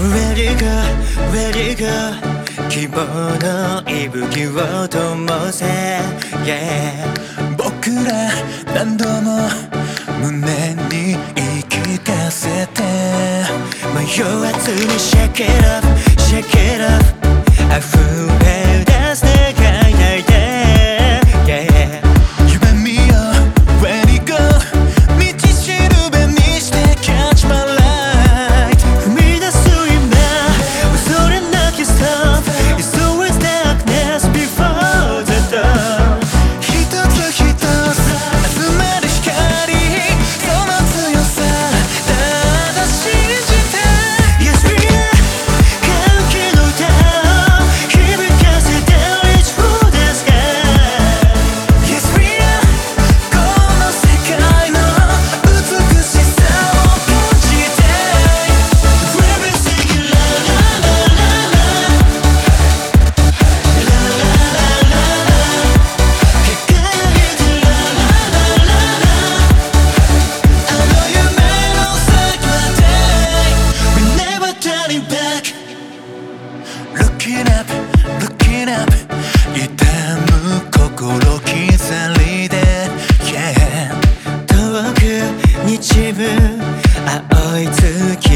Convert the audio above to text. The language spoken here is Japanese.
Ready go, ready go 希望の息吹を灯せ、yeah、僕ら何度も胸に言い聞かせて迷わずに shake it up, shake it up 溢れ出す青い月